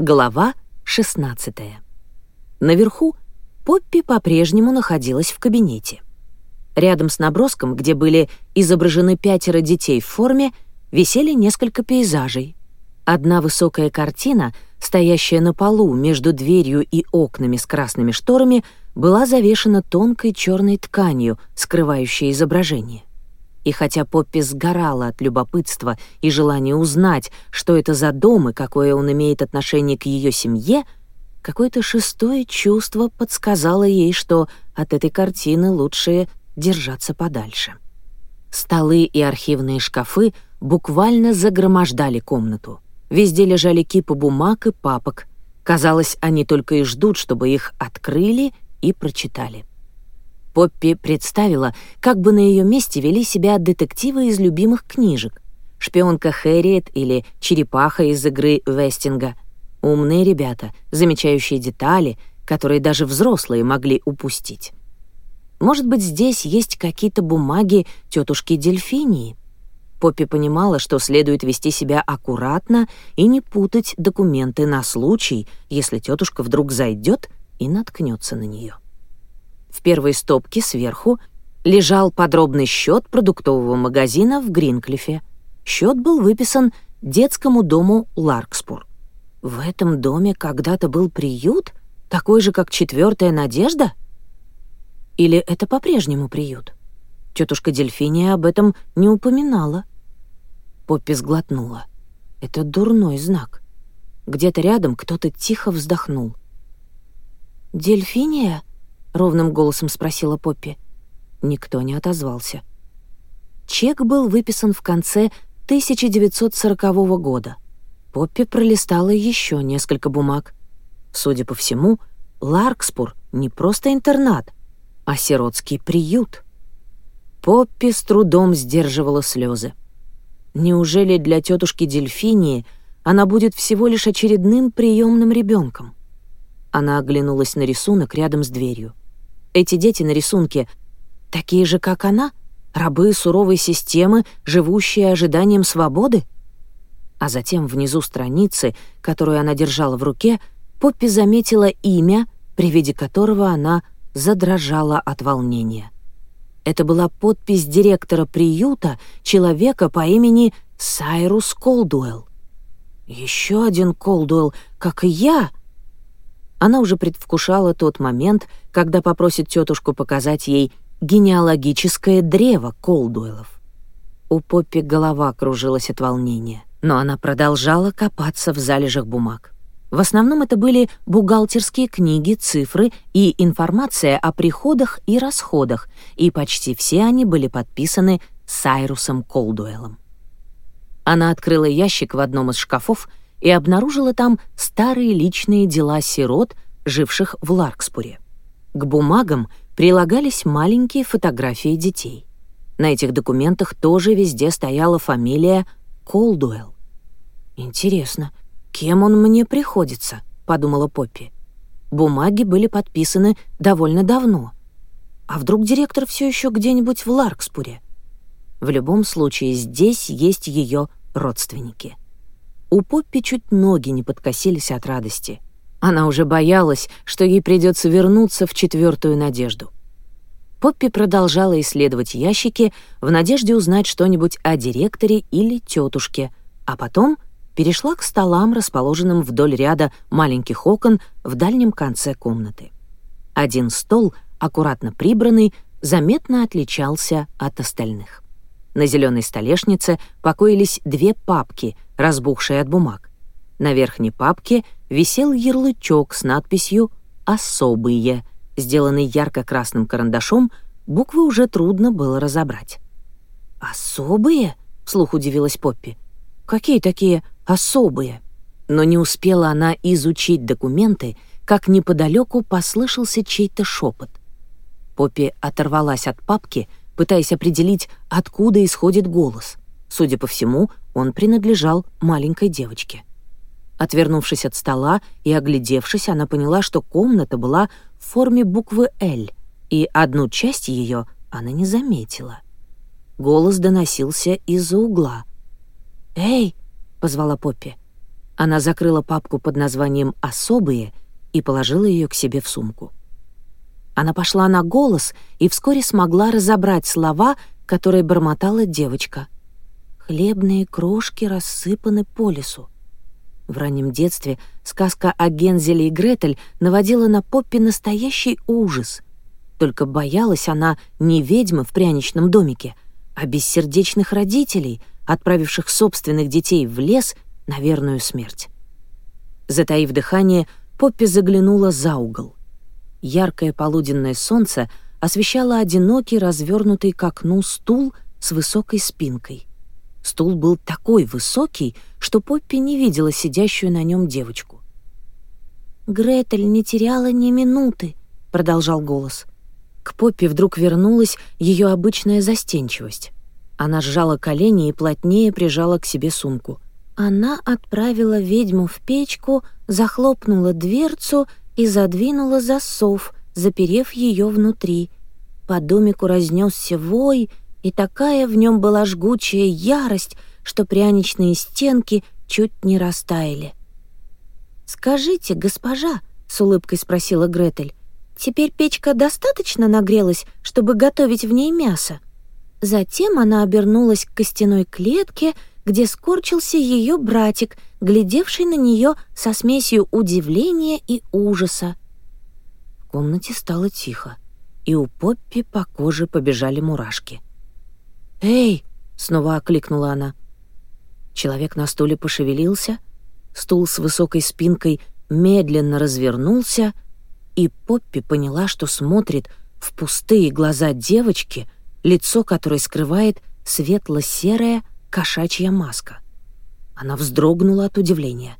Глава 16. Наверху Поппи по-прежнему находилась в кабинете. Рядом с наброском, где были изображены пятеро детей в форме, висели несколько пейзажей. Одна высокая картина, стоящая на полу между дверью и окнами с красными шторами, была завешена тонкой черной тканью, скрывающей изображение и хотя Поппи сгорала от любопытства и желания узнать, что это за дом и какое он имеет отношение к ее семье, какое-то шестое чувство подсказало ей, что от этой картины лучше держаться подальше. Столы и архивные шкафы буквально загромождали комнату. Везде лежали кипы бумаг и папок. Казалось, они только и ждут, чтобы их открыли и прочитали. Поппи представила, как бы на ее месте вели себя детективы из любимых книжек. Шпионка Хэрриет или черепаха из игры Вестинга. Умные ребята, замечающие детали, которые даже взрослые могли упустить. Может быть, здесь есть какие-то бумаги тетушки Дельфинии? Поппи понимала, что следует вести себя аккуратно и не путать документы на случай, если тетушка вдруг зайдет и наткнется на нее. В первой стопке сверху лежал подробный счет продуктового магазина в Гринклифе. Счет был выписан детскому дому Ларкспур. В этом доме когда-то был приют, такой же, как «Четвертая надежда»? Или это по-прежнему приют? Тетушка Дельфиния об этом не упоминала. Поппи сглотнула. Это дурной знак. Где-то рядом кто-то тихо вздохнул. «Дельфиния?» ровным голосом спросила Поппи. Никто не отозвался. Чек был выписан в конце 1940 года. Поппи пролистала еще несколько бумаг. Судя по всему, Ларкспур не просто интернат, а сиротский приют. Поппи с трудом сдерживала слезы. Неужели для тетушки Дельфинии она будет всего лишь очередным приемным ребенком? Она оглянулась на рисунок рядом с дверью. Эти дети на рисунке — такие же, как она, рабы суровой системы, живущие ожиданием свободы? А затем внизу страницы, которую она держала в руке, Поппи заметила имя, при виде которого она задрожала от волнения. Это была подпись директора приюта, человека по имени Сайрус Колдуэлл. «Еще один Колдуэлл, как и я», она уже предвкушала тот момент, когда попросит тетушку показать ей генеалогическое древо Колдуэлов. У Поппи голова кружилась от волнения, но она продолжала копаться в залежах бумаг. В основном это были бухгалтерские книги, цифры и информация о приходах и расходах, и почти все они были подписаны Сайрусом Колдуэлом. Она открыла ящик в одном из шкафов и обнаружила там старые личные дела сирот, живших в Ларкспуре. К бумагам прилагались маленькие фотографии детей. На этих документах тоже везде стояла фамилия Колдуэлл. «Интересно, кем он мне приходится?» — подумала Поппи. Бумаги были подписаны довольно давно. А вдруг директор все еще где-нибудь в Ларкспуре? В любом случае, здесь есть ее родственники. У Поппи чуть ноги не подкосились от радости. Она уже боялась, что ей придется вернуться в четвертую надежду. Поппи продолжала исследовать ящики в надежде узнать что-нибудь о директоре или тетушке, а потом перешла к столам, расположенным вдоль ряда маленьких окон в дальнем конце комнаты. Один стол, аккуратно прибранный, заметно отличался от остальных. На зеленой столешнице покоились две папки — разбухшей от бумаг. На верхней папке висел ярлычок с надписью «Особые», сделанный ярко-красным карандашом, буквы уже трудно было разобрать. «Особые?» — вслух удивилась Поппи. «Какие такие особые?» Но не успела она изучить документы, как неподалеку послышался чей-то шепот. Поппи оторвалась от папки, пытаясь определить, откуда исходит голос. Судя по всему, он принадлежал маленькой девочке. Отвернувшись от стола и оглядевшись, она поняла, что комната была в форме буквы «Л», и одну часть ее она не заметила. Голос доносился из-за угла. «Эй!» — позвала Поппи. Она закрыла папку под названием «Особые» и положила ее к себе в сумку. Она пошла на голос и вскоре смогла разобрать слова, которые бормотала девочка — Хлебные крошки рассыпаны по лесу. В раннем детстве сказка о Гензеле и Гретель наводила на Поппи настоящий ужас. Только боялась она не ведьмы в пряничном домике, а бессердечных родителей, отправивших собственных детей в лес на верную смерть. Затаив дыхание, Поппи заглянула за угол. Яркое полуденное солнце освещало одинокий, развернутый к окну стул с высокой спинкой. Стул был такой высокий, что Поппи не видела сидящую на нем девочку. «Гретель не теряла ни минуты», — продолжал голос. К Поппи вдруг вернулась ее обычная застенчивость. Она сжала колени и плотнее прижала к себе сумку. Она отправила ведьму в печку, захлопнула дверцу и задвинула засов, заперев ее внутри. По домику разнесся вой — и такая в нем была жгучая ярость, что пряничные стенки чуть не растаяли. «Скажите, госпожа», — с улыбкой спросила Гретель, «теперь печка достаточно нагрелась, чтобы готовить в ней мясо?» Затем она обернулась к костяной клетке, где скорчился ее братик, глядевший на нее со смесью удивления и ужаса. В комнате стало тихо, и у Поппи по коже побежали мурашки. «Эй!» — снова окликнула она. Человек на стуле пошевелился, стул с высокой спинкой медленно развернулся, и Поппи поняла, что смотрит в пустые глаза девочки, лицо которой скрывает светло-серая кошачья маска. Она вздрогнула от удивления.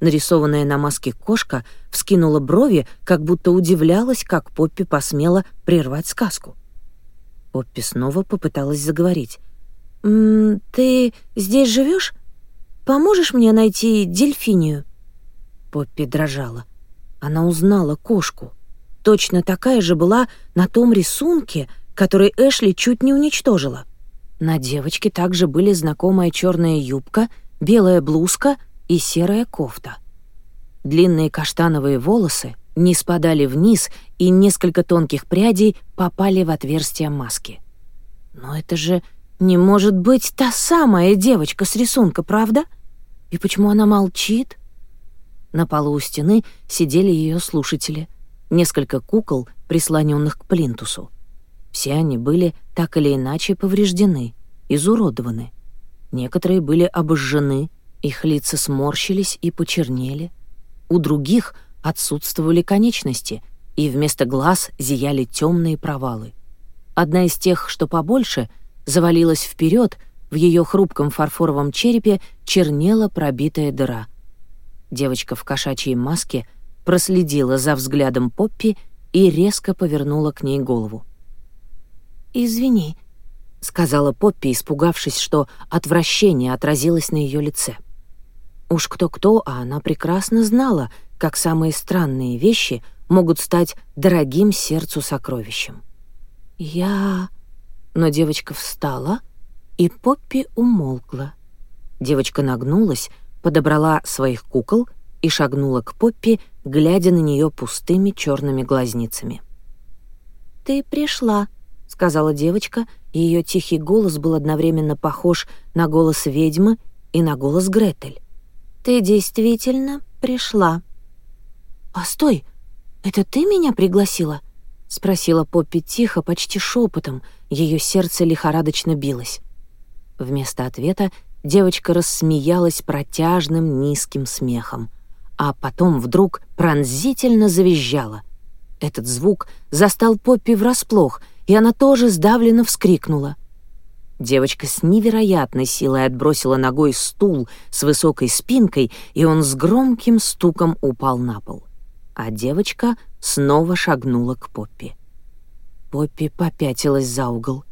Нарисованная на маске кошка вскинула брови, как будто удивлялась, как Поппи посмела прервать сказку. Поппи снова попыталась заговорить. «М -м, «Ты здесь живешь? Поможешь мне найти дельфинию?» Поппи дрожала. Она узнала кошку. Точно такая же была на том рисунке, который Эшли чуть не уничтожила. На девочке также были знакомая черная юбка, белая блузка и серая кофта. Длинные каштановые волосы не спадали вниз и несколько тонких прядей попали в отверстие маски. Но это же не может быть та самая девочка с рисунка, правда? И почему она молчит? На полу у стены сидели ее слушатели, несколько кукол, прислоненных к плинтусу. Все они были так или иначе повреждены, изуродованы. Некоторые были обожжены, их лица сморщились и почернели. У других отсутствовали конечности, и вместо глаз зияли темные провалы. Одна из тех, что побольше, завалилась вперед, в ее хрупком фарфоровом черепе чернела пробитая дыра. Девочка в кошачьей маске проследила за взглядом Поппи и резко повернула к ней голову. «Извини», — сказала Поппи, испугавшись, что отвращение отразилось на ее лице. Уж кто-кто, а она прекрасно знала, как самые странные вещи — могут стать дорогим сердцу сокровищем. «Я...» Но девочка встала, и Поппи умолкла. Девочка нагнулась, подобрала своих кукол и шагнула к Поппи, глядя на нее пустыми черными глазницами. «Ты пришла», — сказала девочка, и ее тихий голос был одновременно похож на голос ведьмы и на голос Гретель. «Ты действительно пришла». «Постой!» «Это ты меня пригласила?» — спросила Поппи тихо, почти шепотом. Ее сердце лихорадочно билось. Вместо ответа девочка рассмеялась протяжным низким смехом, а потом вдруг пронзительно завизжала. Этот звук застал Поппи врасплох, и она тоже сдавленно вскрикнула. Девочка с невероятной силой отбросила ногой стул с высокой спинкой, и он с громким стуком упал на пол а девочка снова шагнула к Поппи. Поппи попятилась за угол.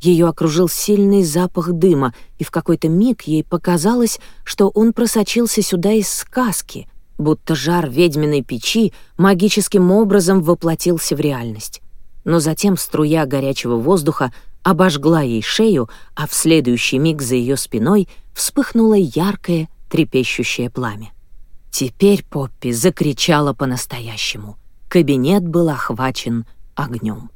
Ее окружил сильный запах дыма, и в какой-то миг ей показалось, что он просочился сюда из сказки, будто жар ведьминой печи магическим образом воплотился в реальность. Но затем струя горячего воздуха обожгла ей шею, а в следующий миг за ее спиной вспыхнуло яркое трепещущее пламя. Теперь Поппи закричала по-настоящему. Кабинет был охвачен огнем.